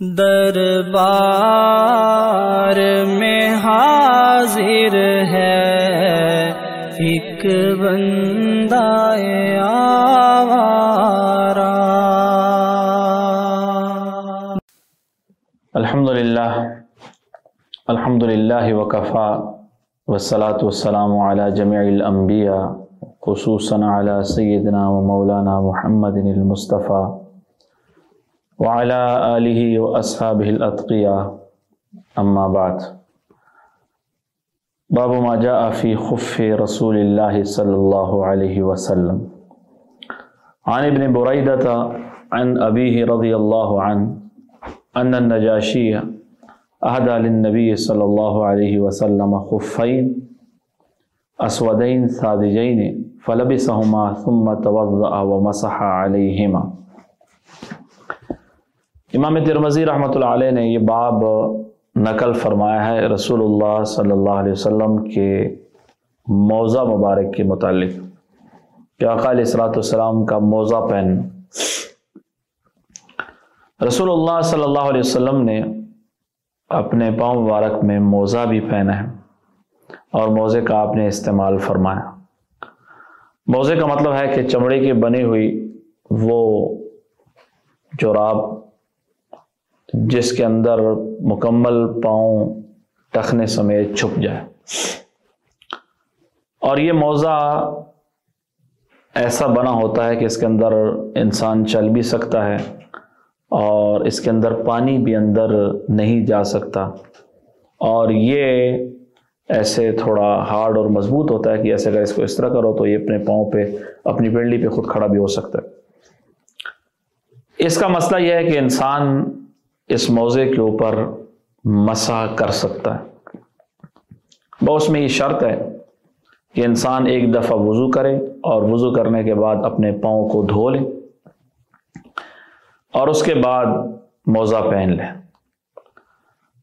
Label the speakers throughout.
Speaker 1: دربار میں حاضر ہے۔ ایک بندہ آوارا۔
Speaker 2: الحمد للہ الحمد للہ وکفا۔ والصلاة والسلام على جميع الانبیاء، خصوصا على سیدنا و مولانا محمد المصطفى وعلى آلہ واصحابہ الاتقیاء. اما بعد. باب ما جاء في خف رسول اللہ صلی اللہ علیہ وسلم. عن ابن بریدة عن ابیہ رضی اللہ عنہ ان النجاشی اہدى للنبی صلی اللہ علیہ وسلم خفین اسودین سادجین فلبسهما ثم توضأ ومسح علیہما. امام ترمزی رحمۃ اللہ علیہ نے یہ باب نقل فرمایا ہے رسول اللہ صلی اللہ علیہ وسلم کے موضع مبارک کے متعلق۔ کہ آقا علیہ السلاۃ والسلام کا موضع پہن رسول اللہ صلی اللہ علیہ وسلم نے اپنے پاؤں مبارک میں موزہ بھی پہنا ہے اور موزے کا آپ نے استعمال فرمایا۔ موزے کا مطلب ہے کہ چمڑے کی بنی ہوئی وہ جوراب جس کے اندر مکمل پاؤں ٹخنے سمیت چھپ جائے۔ اور یہ موزہ ایسا بنا ہوتا ہے کہ اس کے اندر انسان چل بھی سکتا ہے اور اس کے اندر پانی بھی اندر نہیں جا سکتا۔ اور یہ ایسے تھوڑا ہارڈ اور مضبوط ہوتا ہے کہ ایسے اگر اس کو اس طرح کرو تو یہ اپنے پاؤں پہ، اپنی پنڈلی پہ خود کھڑا بھی ہو سکتا ہے۔ اس کا مسئلہ یہ ہے کہ انسان اس موضع کے اوپر مسا کر سکتا ہے۔ بہت میں یہ شرط ہے کہ انسان ایک دفعہ وضو کرے اور وضو کرنے کے بعد اپنے پاؤں کو دھو لے اور اس کے بعد موزہ پہن لے۔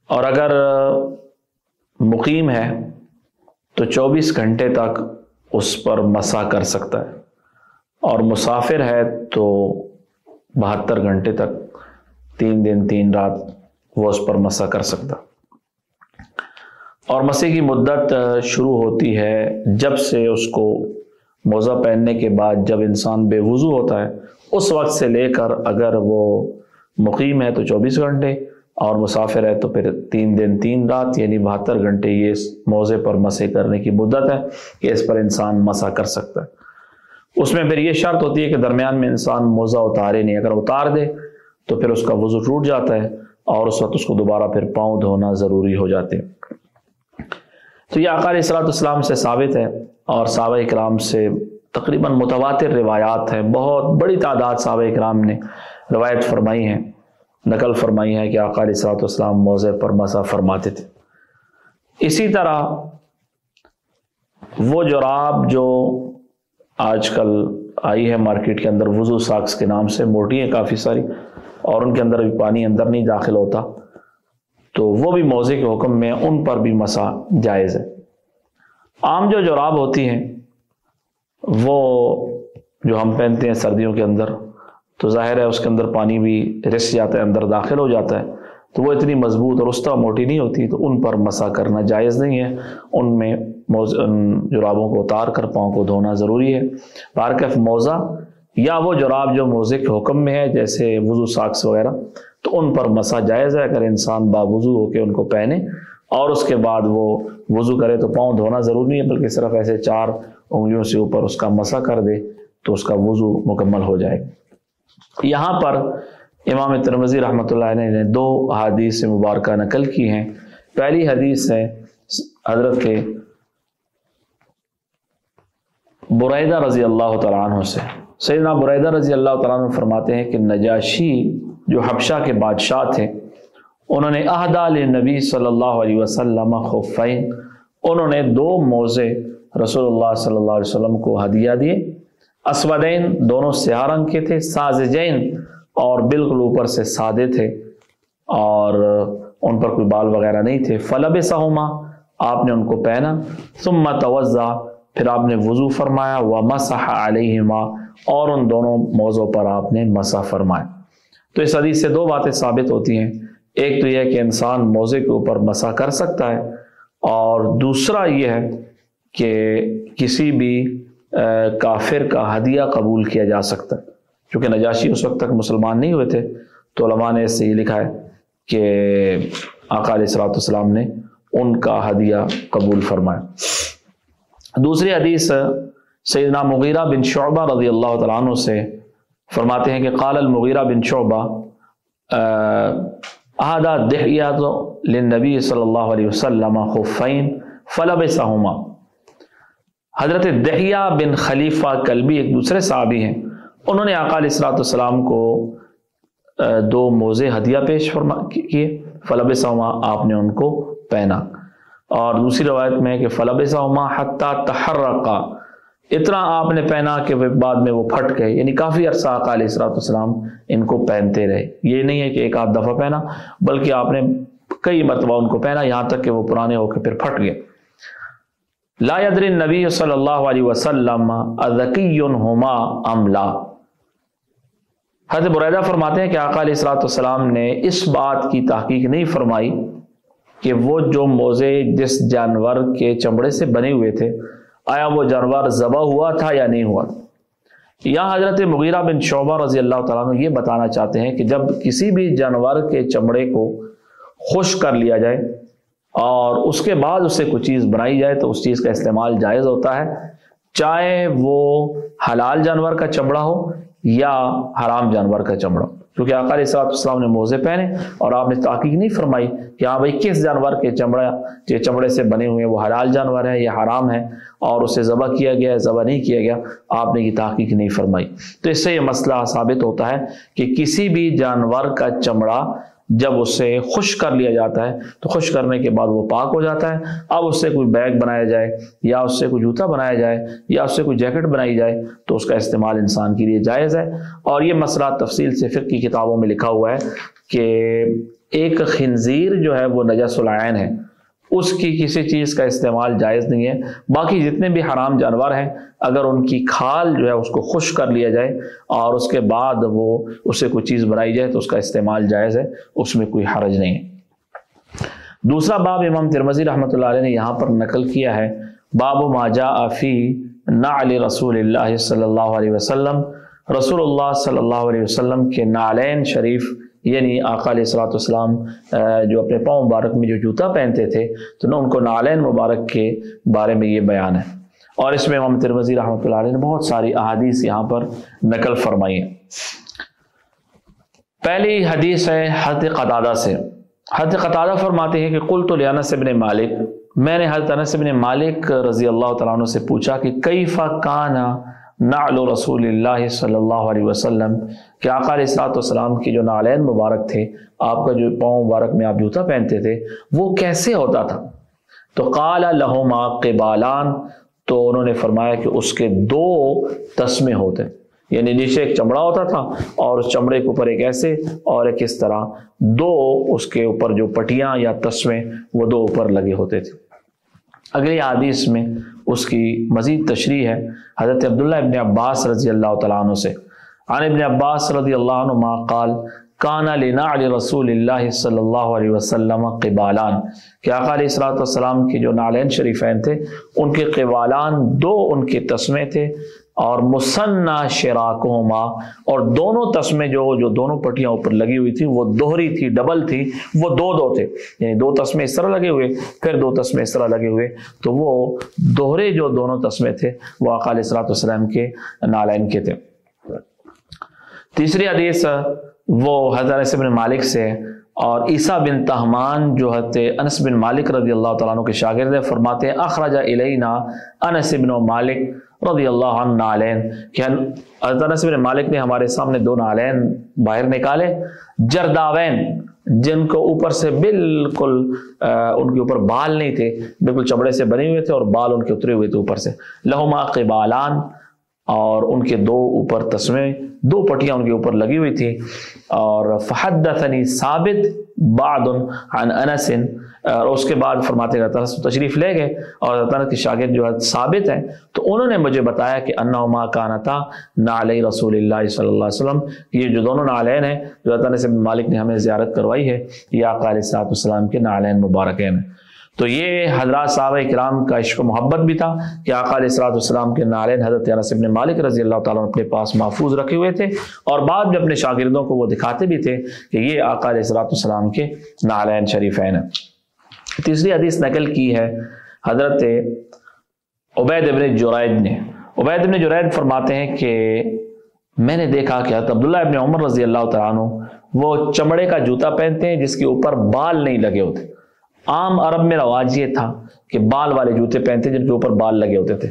Speaker 2: اور اگر مقیم ہے تو چوبیس گھنٹے تک اس پر مسا کر سکتا ہے۔ اور مسافر ہے تو بہتر گھنٹے تک تین دن، تین رات وہ اس پر مسا کر سکتا۔ اور مسیح کی مدت شروع ہوتی ہے جب سے اس کو موزہ پہننے کے بعد جب انسان بے وضو ہوتا ہے۔ اس وقت سے لے کر اگر وہ مقیم ہے تو چوبیس گھنٹے، اور مسافر ہے تو پھر تین دن، تین رات یعنی بہتر گھنٹے یہ اس موزے پر مسے کرنے کی مدت ہے کہ اس پر انسان مسا کر سکتا ہے۔ اس میں پھر یہ شرط ہوتی ہے کہ درمیان میں انسان موزہ اتارے نہیں، اگر اتار دے تو پھر اس کا وضو ٹوٹ جاتا ہے اور اس وقت اس کو دوبارہ پھر پاؤں دھونا ضروری ہو جاتے تو یہ علیہ السلاۃ السلام سے ثابت ہے اور صحابہ اکرام سے تقریباً متواتر روایات ہیں۔ بہت بڑی تعداد صحابہ اکرام نے روایت فرمائی ہیں، نقل فرمائی ہے کہ آقا علیہ صلاحت والسلام موضع پر مسا فرماتے تھے۔ اسی طرح وہ جراب جو آج کل آئی ہے مارکیٹ کے اندر، وضو ساکس کے نام سے، موٹی ہیں کافی ساری۔ اور ان کے اندر بھی پانی اندر نہیں داخل ہوتا، تو وہ بھی موضع کے حکم میں ان پر بھی مسا جائز ہے۔ عام جو جراب ہوتی ہیں، وہ جو ہم پہنتے ہیں سردیوں کے اندر، تو ظاہر ہے اس کے اندر پانی بھی رس جاتا ہے، اندر داخل ہو جاتا ہے۔ تو وہ اتنی مضبوط اور رستہ موٹی نہیں ہوتی، تو ان پر مسا کرنا جائز نہیں ہے۔ ان میں جرابوں کو اتار کر پاؤں کو دھونا ضروری ہے۔ بارکف موزہ یا وہ جراب جو موزے کے حکم میں ہے، جیسے وضو ساکس وغیرہ، تو ان پر مسا جائز ہے۔ اگر انسان باوضو ہو کے ان کو پہنے اور اس کے بعد وہ وضو کرے تو پاؤں دھونا ضروری نہیں ہے، بلکہ صرف ایسے چار انگلیوں سے اوپر اس کا مسا کر دے تو اس کا وضو مکمل ہو جائے۔ یہاں پر امام ترمزی رحمۃ اللہ علیہ نے دو حدیث مبارکہ نقل کی ہیں۔ پہلی حدیث ہے حضرت کے برعیدہ رضی اللہ تعالیٰ عنہ سے۔ سیدنا برعیدہ رضی اللہ تعالیٰ عنہ فرماتے ہیں کہ نجاشی جو حبشہ کے بادشاہ تھے، انہوں نے اہدا نبی صلی اللہ علیہ وسلم خفین انہوں نے دو موزے رسول اللہ صلی اللہ علیہ وسلم کو ہدیہ دیے۔ اسودین دونوں سیاہ رنگ کے تھے، سازجین اور بالکل اوپر سے سادے تھے اور ان پر کوئی بال وغیرہ نہیں تھے۔ فلب سہما آپ نے ان کو پہنا۔ ثم توضع پھر آپ نے وضو فرمایا۔ و مسح علیہما اور ان دونوں موضوع پر آپ نے مسح فرمایا۔ تو اس حدیث سے دو باتیں ثابت ہوتی ہیں۔ ایک تو یہ کہ انسان موزے کے اوپر مسا کر سکتا ہے اور دوسرا یہ ہے کہ کسی بھی کافر کا ہدیہ قبول کیا جا سکتا ہے۔ چونکہ نجاشی اس وقت تک مسلمان نہیں ہوئے تھے، تو علماء نے اس سے یہ لکھا ہے کہ آقا علیہ السلاۃ والسلام نے ان کا ہدیہ قبول فرمایا۔ دوسری حدیث سیدنا مغیرہ بن شعبہ رضی اللہ تعالیٰ عنہ سے فرماتے ہیں کہ قال المغیرہ بن شعبہ احدہ دحیات لنبی صلی اللہ علیہ وسلم خفین فلب سہما حضرت دہیا بن خلیفہ کلبی ایک دوسرے صحابی ہیں۔ انہوں نے آقا علیہ السلاۃ والسلام کو دو موزے ہدیہ پیش فرما کیے فلب سوما آپ نے ان کو پہنا۔ اور دوسری روایت میں کہ فلب سوما حتیٰ تحرقا۔ اتنا آپ نے پہنا کہ بعد میں وہ پھٹ گئے یعنی کافی عرصہ آقا علیہ السلاۃ والسلام ان کو پہنتے رہے۔ یہ نہیں ہے کہ ایک آدھ دفعہ پہنا، بلکہ آپ نے کئی مرتبہ ان کو پہنا، یہاں تک کہ وہ پرانے ہو کے پھر پھٹ گئے۔ لا يدري النبی صلی اللہ علیہ وسلم ہما ام لا۔ حضرت بریدہ فرماتے ہیں کہ آقا علیہ السلاۃ والسلام نے اس بات کی تحقیق نہیں فرمائی کہ وہ جو موزے جس جانور کے چمڑے سے بنے ہوئے تھے آیا وہ جانور ذبح ہوا تھا یا نہیں ہوا؟ تھا یہاں حضرت مغیرہ بن شعبہ رضی اللہ تعالیٰ یہ بتانا چاہتے ہیں کہ جب کسی بھی جانور کے چمڑے کو خوش کر لیا جائے اور اس کے بعد اس سے چیز بنائی جائے تو اس چیز کا استعمال جائز ہوتا ہے، چاہے وہ حلال جانور کا چمڑا ہو یا حرام جانور کا چمڑا۔ کیونکہ آقا علیہ السلام نے موزے پہنے اور آپ نے تحقیق نہیں فرمائی کہ ہاں بھائی کس جانور کے چمڑا جو چمڑے سے بنے ہوئے ہیں، وہ حلال جانور ہے یہ حرام ہے اور اسے ذبح کیا گیا ہے، ذبح نہیں کیا گیا، آپ نے یہ تحقیق نہیں فرمائی۔ تو اس سے یہ مسئلہ ثابت ہوتا ہے کہ کسی بھی جانور کا چمڑا جب اسے خوش کر لیا جاتا ہے، تو خوش کرنے کے بعد وہ پاک ہو جاتا ہے۔ اب اس سے کوئی بیگ بنایا جائے، یا اس سے کوئی جوتا بنایا جائے، یا اس سے کوئی جیکٹ بنائی جائے، تو اس کا استعمال انسان کے لیے جائز ہے۔ اور یہ مسئلہ تفصیل سے فقہ کی کتابوں میں لکھا ہوا ہے کہ ایک خنزیر جو ہے وہ نجس العین ہے۔ اس کی کسی چیز کا استعمال جائز نہیں ہے۔ باقی جتنے بھی حرام جانور ہیں، اگر ان کی کھال جو ہے اس کو خوش کر لیا جائے اور اس کے بعد وہ اس سے کوئی چیز بنائی جائے تو اس کا استعمال جائز ہے، اس میں کوئی حرج نہیں ہے۔ دوسرا باب امام ترمزی رحمۃ اللہ علیہ نے یہاں پر نقل کیا ہے۔ باب ماجا فی علی رسول اللہ صلی اللہ علیہ وسلم۔ رسول اللہ صلی اللہ علیہ وسلم کے نالین شریف یعنی آقا علیہ السلاۃ والسلام جو اپنے پاؤں مبارک میں جو جوتا پہنتے تھے، تو نہ ان کو نالین مبارک کے بارے میں یہ بیان ہے۔ اور اس میں امام ترمزی رحمۃ اللہ علیہ نے بہت ساری احادیث یہاں پر نقل فرمائی ہیں۔ پہلی حدیث ہے حضرت قطادہ سے۔ حضرت قطادہ فرماتے ہیں کہ کل تو لیانس ابن مالک۔ میں نے حضرت انس ابن مالک رضی اللہ تعالیٰ عنہ سے پوچھا کہ کئی کانا نعل رسول اللہ صلی اللہ علیہ وسلم، کہ آقا علیہ السلاۃ والسلام کی جو نالین مبارک تھے، آپ کا جو پاؤں مبارک میں آپ جوتا پہنتے تھے، وہ کیسے ہوتا تھا؟ تو قال لہما قبالان، تو انہوں نے فرمایا کہ اس کے دو تسمے ہوتے یعنی نیچے ایک چمڑا ہوتا تھا اور اس چمڑے کے اوپر ایک ایسے، اور ایک اس طرح۔ دو اس کے اوپر جو پٹیاں یا تسمے، وہ دو اوپر لگے ہوتے تھے۔ اگلی حدیث میں اس کی مزید تشریح ہے، حضرت عبداللہ ابن عباس رضی اللہ تعالیٰ عنہ سے۔ عن ابن عباس رضی اللہ عنہ ما قال، کانا لینا علی رسول اللہ صلی اللہ علیہ وسلم قبالان. کہ آقا علیہ السلام والسلام کی جو نالین شریفین تھے، ان کے قبالان دو ان کے تسمے تھے۔ اور مسنہ شراکہما، اور دونوں تسمے جو جو دونوں پٹیاں اوپر لگی ہوئی تھی وہ دوہری تھی، ڈبل تھی، وہ دو دو تھے یعنی دو تسمے اس طرح لگے ہوئے، پھر دو تسمے اس طرح لگے ہوئے، تو وہ دوہرے جو دونوں تسمے تھے، وہ آقا علیہ السلام والسلام کے نالین کے تھے۔ تیسری حدیث، وہ حضرت بن مالک سے، اور عیسیٰ بن تہمان جو حضرت انس بن مالک رضی اللہ تعالیٰ عنہ کے شاگرد فرماتے ہیں اخراجہ علینا انس بن مالک رضی اللہ عنہ نالین کہ حضرت انس بن مالک نے ہمارے سامنے دو نالین باہر نکالے، جرداوین، جن کو اوپر سے بالکل ان کے اوپر بال نہیں تھے، بالکل چمڑے سے بنے ہوئے تھے اور بال ان کے اترے ہوئے تھے اوپر سے۔ لہما قبالان، اور ان کے دو اوپر تسمے، دو پٹیاں ان کے اوپر لگی ہوئی تھی اور فحدثنی ثابت بعد عن انس اور اس کے بعد فرماتے گا تعالیٰ تشریف لے گئے اور تعالیٰ کے شاگرد جو ہے ثابت ہیں۔ تو انہوں نے مجھے بتایا کہ انا ما کانتا نعلی رسول اللہ صلی اللہ علیہ وسلم۔ یہ جو دونوں نالین ہیں، جو تعالیٰ سے مالک نے ہمیں زیارت کروائی ہے یہ آقا علیہ السلام کے نالین مبارکین۔ ہیں تو یہ حضرات صحابہ کرام کا عشق و محبت بھی تھا کہ آقا علیہ السلاۃ السلام کے نالین حضرت انس بن مالک رضی اللہ تعالیٰ اپنے پاس محفوظ رکھے ہوئے تھے اور بعد میں اپنے شاگردوں کو وہ دکھاتے بھی تھے کہ یہ آقا علیہ السلاۃ السلام کے نالین شریفین ہیں۔ تیسری حدیث نقل کی ہے، حضرت عبید ابن جرائد نے۔ عبید ابن جرائد فرماتے ہیں کہ میں نے دیکھا کہ حضرت عبداللہ ابن عمر رضی اللہ تعالیٰ عنہ وہ چمڑے کا جوتا پہنتے ہیں جس کے اوپر بال نہیں لگے ہوتے۔ عام عرب میں رواج یہ تھا کہ بال والے جوتے پہنتے جن کے اوپر بال لگے ہوتے تھے۔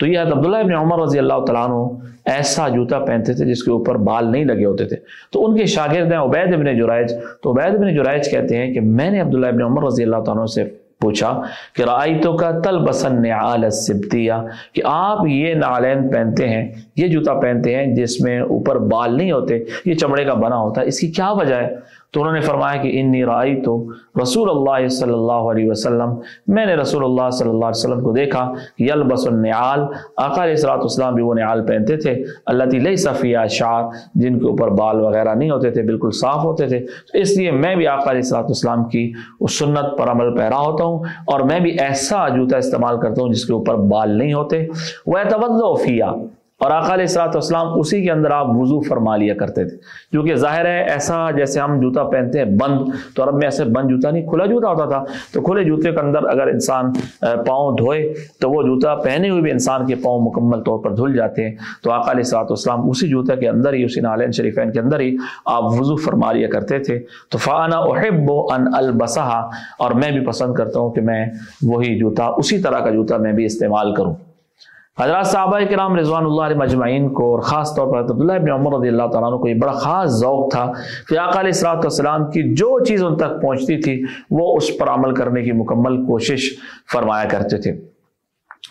Speaker 2: تو یہ حضرت عبداللہ ابن عمر رضی اللہ تعالیٰ عنہ ایسا جوتا پہنتے تھے جس کے اوپر بال نہیں لگے ہوتے تھے۔ تو ان کے شاگرد ہیں عبید ابن جرائج تو عبید ابن جرائج کہتے ہیں کہ میں نے عبداللہ ابن عمر رضی اللہ تعالیٰ عنہ سے پوچھا کہ رائتوں کا تل بسن نعال السبتیہ؟ کہ آپ یہ نالین پہنتے ہیں، یہ جوتا پہنتے ہیں جس میں اوپر بال نہیں ہوتے، یہ چمڑے کا بنا ہوتا ہے، اس کی کیا وجہ ہے؟ تو انہوں نے فرمایا کہ انی رائی تو رسول اللہ صلی اللہ علیہ وسلم، میں نے رسول اللہ صلی اللہ علیہ وسلم کو دیکھا، یلبس النعال۔ آقا علیہ السلاۃ والسلام بھی وہ نعال پہنتے تھے اللہ تعالی صفیہ شعر، جن کے اوپر بال وغیرہ نہیں ہوتے تھے، بالکل صاف ہوتے تھے۔ تو اس لیے میں بھی آقا علیہ السلاۃ والسلام کی اس سنت پر عمل پیرا ہوتا ہوں اور میں بھی ایسا جوتا استعمال کرتا ہوں جس کے اوپر بال نہیں ہوتے۔ وہ توجہ فیا اور آقا علیہ السلاۃ والسلام اسی کے اندر آپ وضو فرما لیا کرتے تھے۔ جو کہ ظاہر ہے ایسا جیسے ہم جوتا پہنتے ہیں بند، تو عرب میں ایسے بند جوتا نہیں، کھلا جوتا ہوتا تھا۔ تو کھلے جوتے کے اندر اگر انسان پاؤں دھوئے، تو وہ جوتا پہنے ہوئے بھی انسان کے پاؤں مکمل طور پر دھل جاتے ہیں۔ تو آقا علیہ السلاۃ والسلام اسی جوتے کے اندر ہی، اسی نالین شریفین کے اندر ہی آپ وضو فرما لیا کرتے تھے۔ تو فانا احب ان البسہ اور میں بھی پسند کرتا ہوں کہ میں وہی جوتا، اسی طرح کا جوتا میں بھی استعمال کروں۔ حضرات صحابہ کرام رضوان اللہ علیہ مجمعین کو اور خاص طور پر عبداللہ ابن عمر رضی اللہ تعالیٰ عنہ کو یہ بڑا خاص ذوق تھا کہ آقا علیہ السلاۃ والسلام کی جو چیز ان تک پہنچتی تھی وہ اس پر عمل کرنے کی مکمل کوشش فرمایا کرتے تھے۔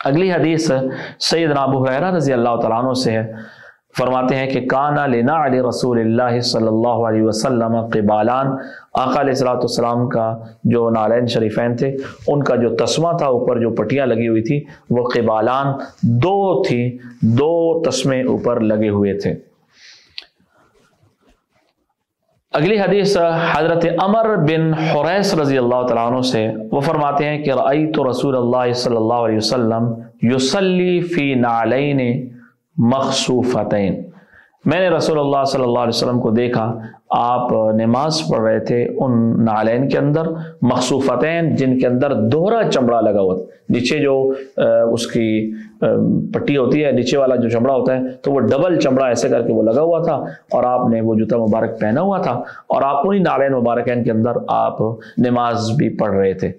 Speaker 2: اگلی حدیث سید نابو حیرہ رضی اللہ تعالیٰ عنہ سے ہے۔ فرماتے ہیں کہ کانا لینا علی رسول اللہ صلی اللہ علیہ وسلم قبالان، آقا علیہ السلاۃ والسلام کا جو نالین شریفین تھے، ان کا جو تسمہ تھا، اوپر جو پٹیاں لگی ہوئی تھی وہ قبالان دو تھی، دو تسمے اوپر لگے ہوئے تھے۔ اگلی حدیث حضرت عمر بن حریس رضی اللہ تعالیٰ عنہ سے، وہ فرماتے ہیں کہ رأیت رسول اللہ صلی اللہ علیہ وسلم یسلی فی نعلین مخصوفتین۔ میں نے رسول اللہ صلی اللہ علیہ وسلم کو دیکھا، آپ نماز پڑھ رہے تھے ان نالین کے اندر، مخصوفتین جن کے اندر دوہرا چمڑا لگا ہوا تھا۔ نیچے جو اس کی پٹی ہوتی ہے، نیچے والا جو چمڑا ہوتا ہے، تو وہ ڈبل چمڑا ایسے کر کے وہ لگا ہوا تھا۔ اور آپ نے وہ جوتا مبارک پہنا ہوا تھا۔ اور آپ انہیں نالین مبارکین کے اندر آپ نماز بھی پڑھ رہے تھے۔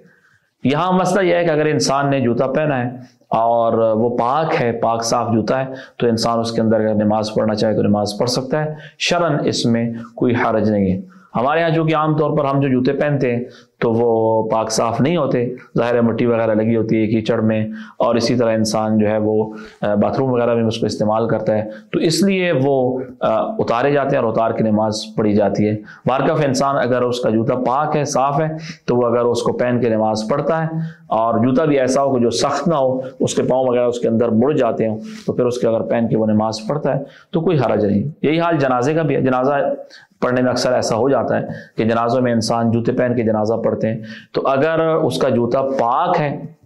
Speaker 2: یہاں مسئلہ یہ ہے کہ اگر انسان نے جوتا پہنا ہے اور وہ پاک ہے، پاک صاف جوتا ہے، تو انسان اس کے اندر اگر نماز پڑھنا چاہے تو نماز پڑھ سکتا ہے۔ شرن اس میں کوئی حرج نہیں ہے۔ ہمارے یہاں جو کہ عام طور پر ہم جو جوتے پہنتے ہیں، تو وہ پاک صاف نہیں ہوتے، ظاہر مٹی وغیرہ لگی ہوتی ہے کیچڑ میں، اور اسی طرح انسان جو ہے وہ باتھ روم وغیرہ میں اس کو استعمال کرتا ہے۔ تو اس لیے وہ اتارے جاتے ہیں اور اتار کے نماز پڑھی جاتی ہے۔ بارکف انسان اگر اس کا جوتا پاک ہے، صاف ہے، تو وہ اگر اس کو پہن کے نماز پڑھتا ہے، اور جوتا بھی ایسا ہو کہ جو سخت نہ ہو، اس کے پاؤں وغیرہ اس کے اندر مڑ جاتے ہوں، تو پھر اس کے اگر پہن کے وہ نماز پڑھتا ہے، تو کوئی حرج نہیں۔ یہی حال جنازے کا بھی ہے۔ جنازہ پڑھنے میں اکثر ایسا ہو جاتا ہے کہ جنازوں میں انسان جوتے پہن کے جنازہ پڑھتے ہیں۔ تو اگر اس کا جوتا پاک ہے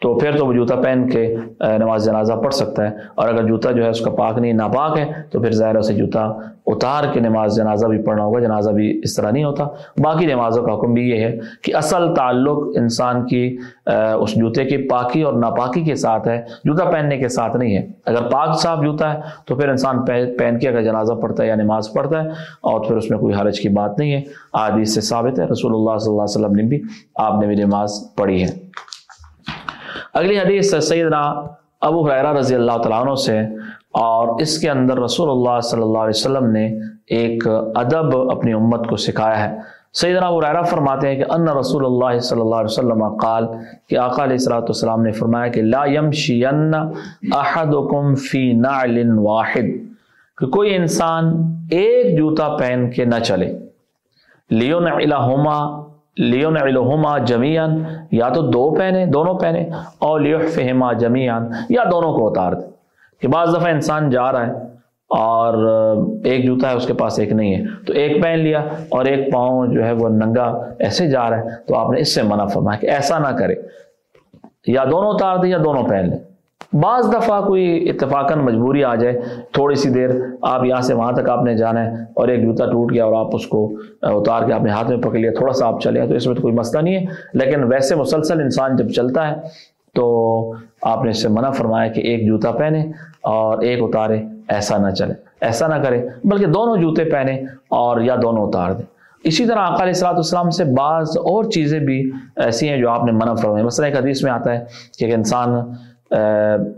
Speaker 2: تو پھر تو وہ جوتا پہن کے نماز جنازہ پڑھ سکتا ہے۔ اور اگر جوتا جو ہے اس کا پاک نہیں، ناپاک ہے، تو پھر ظاہر سے جوتا اتار کے نماز جنازہ بھی پڑھنا ہوگا۔ جنازہ بھی اس طرح نہیں ہوتا۔ باقی نمازوں کا حکم بھی یہ ہے کہ اصل تعلق انسان کی اس جوتے کی پاکی اور ناپاکی کے ساتھ ہے۔ جوتا پہننے کے ساتھ نہیں ہے۔ اگر پاک صاف جوتا ہے، تو پھر انسان پہن کے اگر جنازہ پڑھتا ہے یا نماز پڑھتا ہے، اور پھر اس میں کوئی حرج کی بات نہیں ہے۔ آدھی سے ثابت ہے۔ رسول اللہ صلی اللہ علیہ وسلم نے بھی آپ نے بھی نماز پڑھی ہے۔ اگلی حدیث سیدنا ابو حیرہ رضی اللہ تعالیٰ عنہ سے اور اس کے اندر رسول اللہ صلی اللہ علیہ وسلم نے ایک ادب اپنی امت کو سکھایا ہے۔ سیدنا ابو ریرا فرماتے ہیں کہ ان رسول اللہ صلی اللہ علیہ وسلم قال کہ آقا علیہ الصلوۃ والسلام نے فرمایا کہ لا یمشین احدکم فی نعل واحد، کہ کوئی انسان ایک جوتا پہن کے نہ چلے۔ لیون الہما لیون الہما جمیان یا تو دو پہنے، دونوں پہنے، اور لیحفہما جمیان یا دونوں کو اتار دے۔ کہ بعض دفعہ انسان جا رہا ہے اور ایک جوتا ہے، اس کے پاس ایک نہیں ہے۔ تو ایک پہن لیا اور ایک پاؤں جو ہے وہ ننگا ایسے جا رہا ہے۔ تو آپ نے اس سے منع فرمایا کہ ایسا نہ کرے۔ یا دونوں اتار دیں یا دونوں پہن لیں بعض دفعہ کوئی اتفاقاً مجبوری آ جائے، تھوڑی سی دیر آپ یہاں سے وہاں تک آپ نے جانا ہے اور ایک جوتا ٹوٹ گیا اور آپ اس کو اتار کے اپنے ہاتھ میں پکڑ لیا، تھوڑا سا آپ چلے تو اس میں تو کوئی مسئلہ نہیں ہے، لیکن ویسے مسلسل انسان جب چلتا ہے تو آپ نے اس سے منع فرمایا کہ ایک جوتا پہنے اور ایک اتارے، ایسا نہ چلے، ایسا نہ کرے، بلکہ دونوں جوتے پہنے اور یا دونوں اتار دیں اسی طرح علیہ السلاۃ السلام سے بعض اور چیزیں بھی ایسی ہیں جو آپ نے منع فرمائی۔ مثلا ایک حدیث میں آتا ہے کہ ایک انسان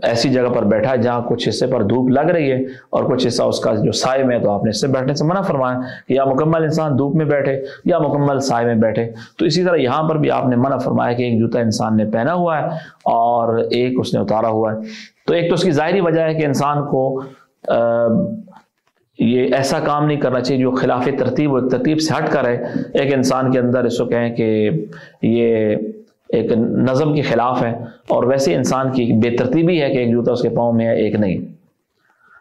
Speaker 2: ایسی جگہ پر بیٹھا جہاں کچھ حصے پر دھوپ لگ رہی ہے اور کچھ حصہ اس کا جو سائے میں تو آپ نے اس سے بیٹھنے سے منع فرمایا کہ یا مکمل انسان دھوپ میں بیٹھے یا مکمل سائے میں بیٹھے۔ تو اسی طرح یہاں پر بھی آپ نے منع فرمایا کہ ایک جوتا انسان نے پہنا ہوا ہے اور ایک اس نے اتارا ہوا ہے۔ تو ایک تو اس کی ظاہری وجہ ہے کہ انسان کو یہ ایسا کام نہیں کرنا چاہیے جو خلاف ترتیب و ترتیب سے ہٹ کر ہے ایک انسان کے اندر اس کو کہیں کہ یہ ایک نظم کے خلاف ہے اور ویسے انسان کی بے ترتیبی ہے کہ ایک جوتا اس کے پاؤں میں ہے، ایک نہیں۔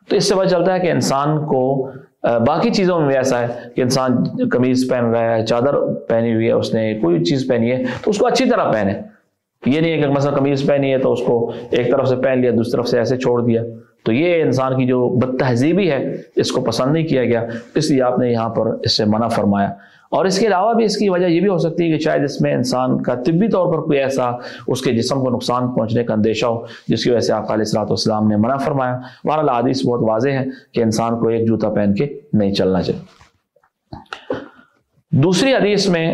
Speaker 2: تو اس سے پتہ چلتا ہے کہ انسان کو باقی چیزوں میں بھی ایسا ہے کہ انسان قمیض پہن رہا ہے، چادر پہنی ہوئی ہے، اس نے کوئی چیز پہنی ہے، تو اس کو اچھی طرح پہنے۔ یہ نہیں ہے کہ مثلا قمیض پہنی ہے تو اس کو ایک طرف سے پہن لیا، دوسری طرف سے ایسے چھوڑ دیا۔ تو یہ انسان کی جو بد تہذیبی ہے، اس کو پسند نہیں کیا گیا، اس لیے آپ نے یہاں پر اس سے منع فرمایا۔ اور اس کے علاوہ بھی اس کی وجہ یہ بھی ہو سکتی ہے کہ شاید اس میں انسان کا طبی طور پر کوئی ایسا اس کے جسم کو نقصان پہنچنے کا اندیشہ ہو، جس کی وجہ سے آپ علیہ السلاۃ والسلام نے منع فرمایا۔ بہرحال حدیث بہت واضح ہے کہ انسان کو ایک جوتا پہن کے نہیں چلنا چاہیے۔ دوسری حدیث میں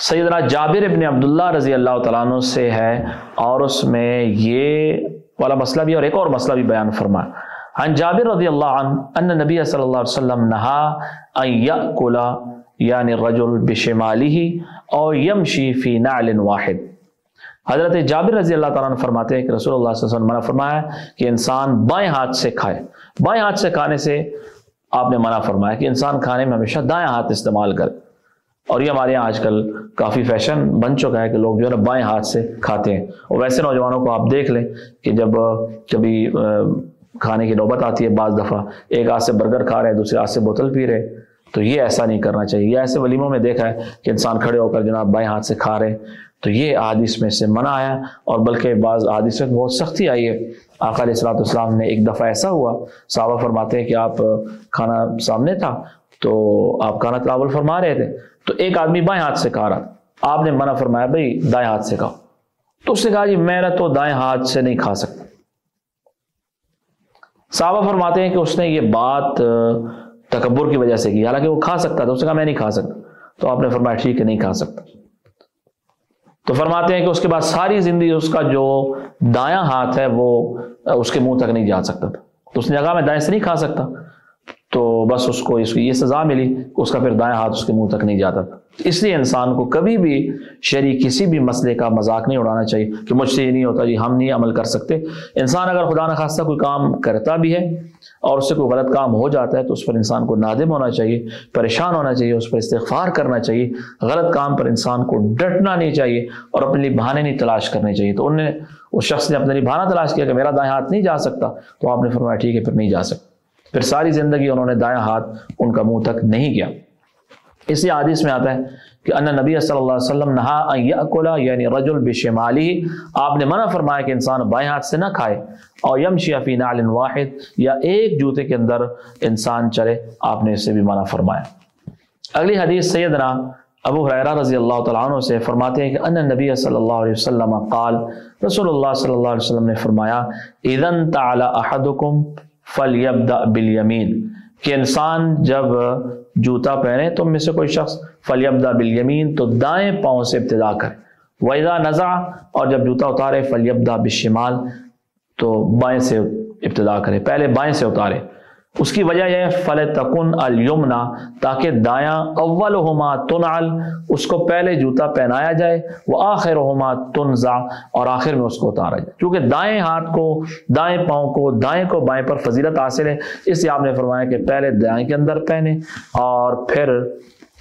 Speaker 2: سیدنا جابر ابن عبداللہ رضی اللہ تعالیٰ عنہ سے ہے اور اس میں یہ والا مسئلہ بھی اور ایک اور مسئلہ بھی بیان فرمایا۔ عن جابر رضی اللہ عنہ ان نبی صلی اللہ علیہ وسلم نہا ان یأکلا یعنی رجل بشمالی اور یمشی فی نعل واحد۔ حضرت جابر رضی اللہ تعالیٰ عنہ فرماتے ہیں کہ رسول اللہ صلی اللہ علیہ وسلم نے فرمایا کہ انسان بائیں ہاتھ سے کھائے۔ بائیں ہاتھ سے کھانے سے آپ نے منع فرمایا کہ انسان کھانے میں ہمیشہ دائیں ہاتھ استعمال کرے۔ اور یہ ہمارے یہاں آج کل کافی فیشن بن چکا ہے کہ لوگ جو ہے نا بائیں ہاتھ سے کھاتے ہیں۔ اور ویسے نوجوانوں کو آپ دیکھ لیں کہ جب کبھی کھانے کی نوبت آتی ہے بعض دفعہ، ایک ہاتھ سے برگر کھا رہے ہیں، دوسرے ہاتھ سے بوتل پی رہے تو یہ ایسا نہیں کرنا چاہیے۔ یہ ایسے ولیموں میں دیکھا ہے کہ انسان کھڑے ہو کر جناب بائیں ہاتھ سے کھا رہے تو یہ حادث میں سے منع آیا اور بلکہ بعض حادث میں بہت سختی آئی ہے۔ آقا علیہ السلاۃ السلام نے ایک دفعہ ایسا ہوا، صحابہ فرماتے ہیں کہ آپ کھانا سامنے تھا تو آپ کھانا تلاول فرما رہے تھے۔ تو ایک آدمی بائیں ہاتھ سے کھا رہا۔ تھا آپ نے منع فرمایا، بھائی، دائیں ہاتھ سے کھاؤ۔ تو اس نے کہا جی میں تو دائیں ہاتھ سے نہیں کھا سکتا۔ صحابہ فرماتے ہیں کہ اس نے یہ بات تکبر کی وجہ سے کی، حالانکہ وہ کھا سکتا تھا، اس نے کہا میں نہیں کھا سکتا۔ تو آپ نے فرمایا ٹھیک ہے، نہیں کھا سکتا۔ تو فرماتے ہیں کہ اس کے بعد ساری زندگی اس کا جو دایاں ہاتھ ہے، وہ اس کے منہ تک نہیں جا سکتا تھا۔ تو اس نے کہا میں دائیں سے نہیں کھا سکتا۔ تو بس اس کو اس کی یہ سزا ملی، اس کا پھر دائیں ہاتھ اس کے منہ تک نہیں جاتا۔ تھا اس لیے انسان کو کبھی بھی شہری کسی بھی مسئلے کا مذاق نہیں اڑانا چاہیے کہ مجھ سے یہ نہیں ہوتا جی ہم نہیں عمل کر سکتے۔ انسان اگر خدا نخواستہ کوئی کام کرتا بھی ہے اور اس سے کوئی غلط کام ہو جاتا ہے تو اس پر انسان کو نادم ہونا چاہیے، پریشان ہونا چاہیے، اس پر استغفار کرنا چاہیے۔ غلط کام پر انسان کو ڈٹنا نہیں چاہیے اور اپنے لیے بہانے نہیں تلاش کرنے چاہیے۔ تو انہوں نے اس شخص نے اپنے لیے بہانہ تلاش کیا کہ میرا دائیں ہاتھ نہیں جا سکتا، تو آپ نے فرمایا ٹھیک ہے، پھر نہیں جا سکتا۔ پھر ساری زندگی انہوں نے دائیں ہاتھ ان کا منہ تک نہیں کیا۔ اسی حادث میں آتا ہے کہ ان نبی صلی اللہ علیہ وسلم نہا یعنی رجل بشمالی، آپ نے منع فرمایا کہ انسان بائیں ہاتھ سے نہ کھائے اور یمشی فی نعل واحد، یا ایک جوتے کے اندر انسان چلے، آپ نے اسے بھی منع فرمایا۔ اگلی حدیث سیدنا ابو حریرہ رضی اللہ تعالیٰ عنہ سے فرماتے ہیں کہ ان نبی صلی اللہ علیہ وسلم قال، رسول اللہ صلی اللہ علیہ وسلم نے فرمایا اذن تعالی احدکم فلیبدأ بالیمین کہ انسان جب جوتا پہنے تو میں سے کوئی شخص فلیبدا بالیمین تو دائیں پاؤں سے ابتدا کرے۔ ویزا نزع اور جب جوتا اتارے فلیبدا بالشمال تو بائیں سے ابتدا کرے۔ پہلے بائیں سے اتارے۔ اس کی وجہ یہ فل تکن المنا تاکہ دایاں اول ہوما تنعل، اس کو پہلے جوتا پہنایا جائے وہ آخر ہوما تنزا اور آخر میں اس کو اتارا جائے۔ کیونکہ دائیں ہاتھ کو، دائیں پاؤں کو، دائیں کو بائیں پر فضیلت حاصل ہے۔ اس لیے آپ نے فرمایا کہ پہلے دائیں کے اندر پہنے اور پھر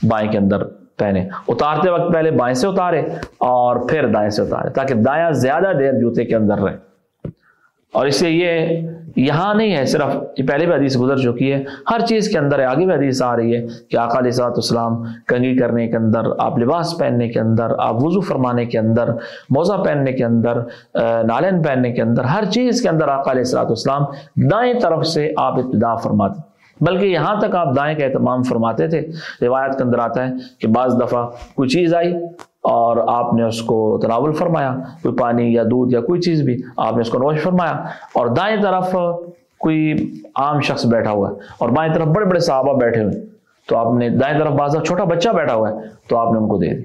Speaker 2: بائیں کے اندر پہنے۔ اتارتے وقت پہلے بائیں سے اتارے اور پھر دائیں سے اتارے، تاکہ دایاں زیادہ دیر جوتے کے اندر رہے۔ اور اس لیے یہ یہاں نہیں ہے، صرف یہ پہلے بھی حدیث گزر چکی ہے۔ ہر چیز کے اندر ہے، آگے بھی حدیث آ رہی ہے کہ آقا علیہ صلاحت اسلام کنگی کرنے کے اندر، آپ لباس پہننے کے اندر، آپ وضو فرمانے کے اندر، موزہ پہننے کے اندر نالین پہننے کے اندر، ہر چیز کے اندر آقا علیہ صلاحت اسلام دائیں طرف سے آپ ابتدا فرماتے بلکہ یہاں تک آپ دائیں کا اہتمام فرماتے تھے، روایت کے اندر آتا ہے کہ بعض دفعہ کوئی چیز آئی اور آپ نے اس کو تناول فرمایا، کوئی پانی یا دودھ یا کوئی چیز بھی آپ نے اس کو نوش فرمایا اور دائیں طرف کوئی عام شخص بیٹھا ہوا ہے اور بائیں طرف بڑے بڑے صحابہ بیٹھے ہوئے تو آپ نے دائیں طرف بعض چھوٹا بچہ بیٹھا ہوا ہے، تو آپ نے ان کو دے دی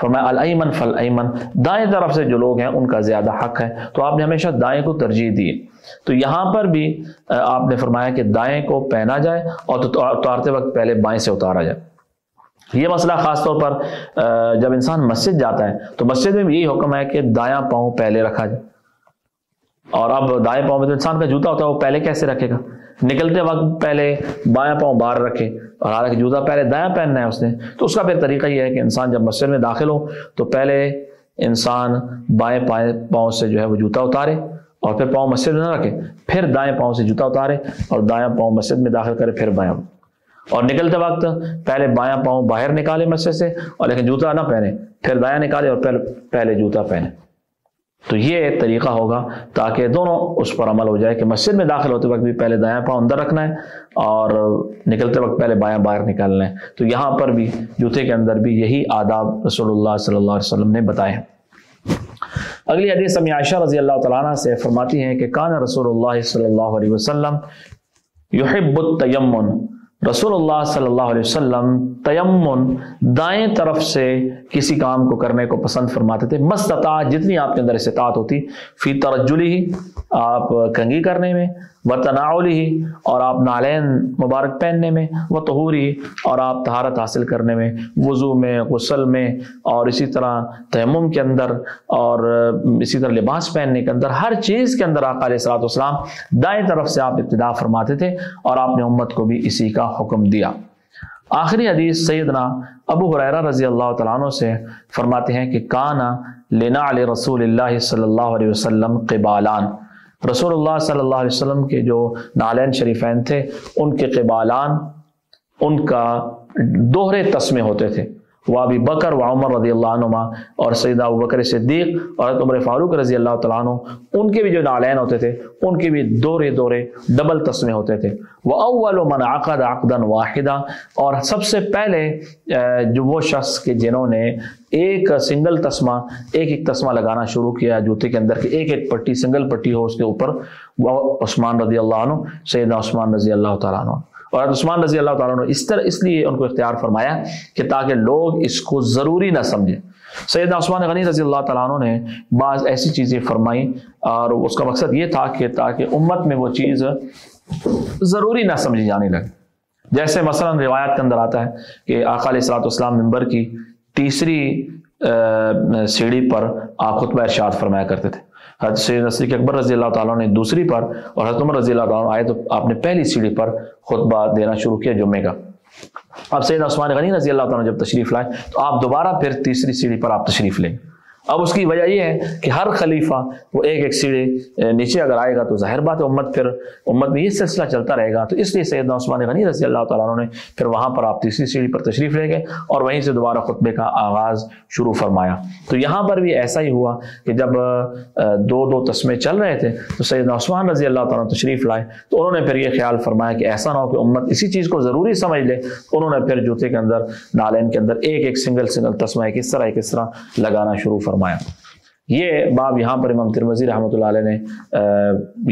Speaker 2: فرمایا، الایمن فل ایمن دائیں طرف سے جو لوگ ہیں، ان کا زیادہ حق ہے۔ تو آپ نے ہمیشہ دائیں کو ترجیح دی۔ تو یہاں پر بھی آپ نے فرمایا کہ دائیں کو پہنا جائے اور اتارتے وقت پہلے بائیں سے اتارا جائے۔ یہ مسئلہ خاص طور پر جب انسان مسجد جاتا ہے، تو مسجد میں یہی حکم ہے کہ دایاں پاؤں پہلے رکھا جائے۔ اور اب دائیں پاؤں میں تو انسان کا جوتا ہوتا ہے، وہ پہلے کیسے رکھے گا؟ نکلتے وقت پہلے بایاں پاؤں باہر رکھے اور حالانکہ جوتا پہلے دایاں پہننا ہے اس نے، تو اس کا پھر طریقہ یہ ہے کہ انسان جب مسجد میں داخل ہو، تو پہلے انسان بائیں پائیں پاؤں سے جو ہے وہ جوتا اتارے اور پھر پاؤں مسجد میں نہ رکھے، پھر دائیں پاؤں سے جوتا اتارے اور دایاں پاؤں مسجد میں داخل کرے، پھر بائیں اور نکلتے وقت پہلے بایاں پاؤں باہر نکالے مسجد سے اور لیکن جوتا نہ پہنے، پھر دایاں نکالے اور پہلے جوتا پہنے۔ تو یہ طریقہ ہوگا تاکہ دونوں اس پر عمل ہو جائے کہ مسجد میں داخل ہوتے وقت بھی پہلے دایاں پاؤں اندر رکھنا ہے اور نکلتے وقت پہلے بایاں باہر نکالنا ہے۔ تو یہاں پر بھی جوتے کے اندر بھی یہی آداب رسول اللہ صلی اللہ علیہ وسلم نے بتائے ہیں۔ اگلی حدیث سمی عائشہ رضی اللہ تعالیٰ سے فرماتی ہیں کہ کان رسول اللہ صلی اللہ علیہ وسلم یحب التیمن رسول اللہ صلی اللہ علیہ وسلم تیمن دائیں طرف سے کسی کام کو کرنے کو پسند فرماتے تھے۔ مستطاع جتنی آپ کے اندر استطاعت ہوتی، فی ترجلی ہی آپ کنگی کرنے میں، و تناولی ہی اور آپ نالین مبارک پہننے میں وہ تہوری اور آپ تہارت حاصل کرنے میں، وضو میں، غسل میں، اور اسی طرح تیمم کے اندر، اور اسی طرح لباس پہننے کے اندر، ہر چیز کے اندر آقا علیہ السلاۃ والسلام دائیں طرف سے آپ ابتدا فرماتے تھے، اور آپ نے امت کو بھی اسی کا حکم دیا۔ آخری حدیث سیدنا ابو حریرہ رضی اللہ تعالیٰ عنہ سے فرماتے ہیں کہ کانا لینا علیہ رسول اللہ صلی اللہ علیہ وسلم قبالان۔ رسول اللہ صلی اللہ علیہ وسلم کے جو نالین شریفین تھے، ان کے قبالان، ان کا دوہرے تسمے ہوتے تھے۔ وہ ابھی بکر و عمر رضی اللہ عنہ اور سیدہ ابو بکر صدیق اور عمر فاروق رضی اللہ تعالیٰ عنہ، ان کے بھی جو نالین ہوتے تھے، ان کے بھی دورے دورے ڈبل تسمے ہوتے تھے۔ وہ اول من عقد عقدا واحدہ اور سب سے پہلے جو وہ شخص کے جنہوں نے ایک سنگل تسمہ، ایک ایک تسمہ لگانا شروع کیا جوتے کے اندر، کہ ایک ایک پٹی، سنگل پٹی ہو اس کے اوپر، وہ عثمان رضی اللہ عنہ، سیدنا عثمان رضی اللہ تعالیٰ عنہ۔ اور عثمان رضی اللہ تعالیٰ نے اس طرح اس لیے ان کو اختیار فرمایا کہ تاکہ لوگ اس کو ضروری نہ سمجھیں۔ سیدنا عثمان غنی رضی اللہ تعالیٰ عنہ نے بعض ایسی چیزیں فرمائیں اور اس کا مقصد یہ تھا کہ تاکہ امت میں وہ چیز ضروری نہ سمجھی جانے لگے۔ جیسے مثلا روایت کے اندر آتا ہے کہ آقا علیہ السلاۃ والسلام ممبر کی تیسری سیڑھی پر آپ خطبہ ارشاد فرمایا کرتے تھے۔ حضرت سید نصر اکبر رضی اللہ تعالیٰ نے دوسری پر اور حضرت عمر رضی اللہ تعالیٰ آئے تو آپ نے پہلی سیڑھی پر خطبہ دینا شروع کیا جمعے کا۔ اب سید عثمان غنی رضی اللہ تعالیٰ جب تشریف لائے تو آپ دوبارہ پھر تیسری سیڑھی پر آپ تشریف لیں۔ اب اس کی وجہ یہ ہے کہ ہر خلیفہ وہ ایک ایک سیڑھی نیچے اگر آئے گا تو ظاہر بات ہے امت پھر، امت میں یہ سلسلہ چلتا رہے گا۔ تو اس لیے سیدنا عثمان غنی رضی اللہ تعالیٰ عنہ نے پھر وہاں پر آپ تیسری سیڑھی پر تشریف لے گئے اور وہیں سے دوبارہ خطبے کا آغاز شروع فرمایا۔ تو یہاں پر بھی ایسا ہی ہوا کہ جب دو دو تسمے چل رہے تھے تو سیدنا عثمان رضی اللہ تعالیٰ تشریف لائے۔ تو انہوں نے پھر یہ خیال فرمایا کہ ایسا نہ ہو کہ امت اسی چیز کو ضروری سمجھ لے۔ انہوں نے پھر جوتے کے اندر، نالین کے اندر ایک ایک سنگل سنگل تسمہ ایک اس طرح ایک طرح لگانا شروع فرمایا۔ یہ باب یہاں پر امام ترمزی رحمۃ اللہ علیہ نے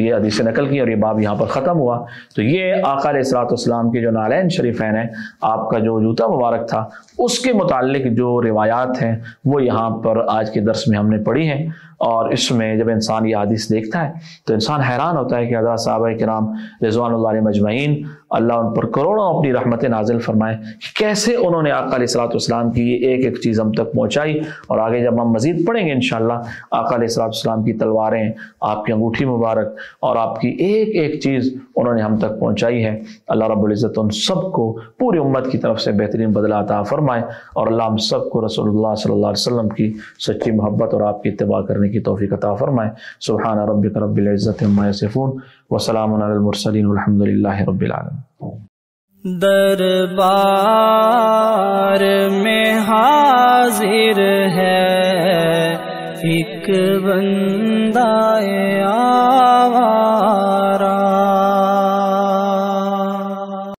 Speaker 2: یہ حدیث نقل کی اور یہ باب یہاں پر ختم ہوا۔ تو یہ آقا علیہ السلاۃ والسلام جو نالین شریفین ہیں، آپ کا جو جوتا مبارک تھا، اس کے متعلق جو روایات ہیں، وہ یہاں پر آج کے درس میں ہم نے پڑھی ہیں۔ اور اس میں جب انسان یہ حدیث دیکھتا ہے تو انسان حیران ہوتا ہے کہ حضرت صحابہ کرام رضوان اللہ علیہ مجمعین اللہ ان پر کروڑوں اپنی رحمت نازل فرمائے کیسے انہوں نے آقا علیہ السلاۃ والسلام کی یہ ایک ایک چیز ہم تک پہنچائی اور آگے جب ہم مزید پڑھیں گے انشاءاللہ آقا علیہ السلاۃ والسلام کی تلواریں آپ کی انگوٹھی مبارک اور آپ کی ایک ایک چیز انہوں نے ہم تک پہنچائی ہے اللہ رب العزت ان سب کو پوری امت کی طرف سے بہترین بدلا عطا فرمائے اور اللہ ہم سب کو رسول اللہ صلی اللہ علیہ وسلم کی سچی محبت اور آپ کی اتباع کرنے کی توفیق عطا فرمائے۔ سبحان ربک رب العزت عما یصفون۔ وسلام علی المرسلین والحمد للہ رب العالمین۔
Speaker 1: دربار میں حاضر ہے۔ ایک بندہ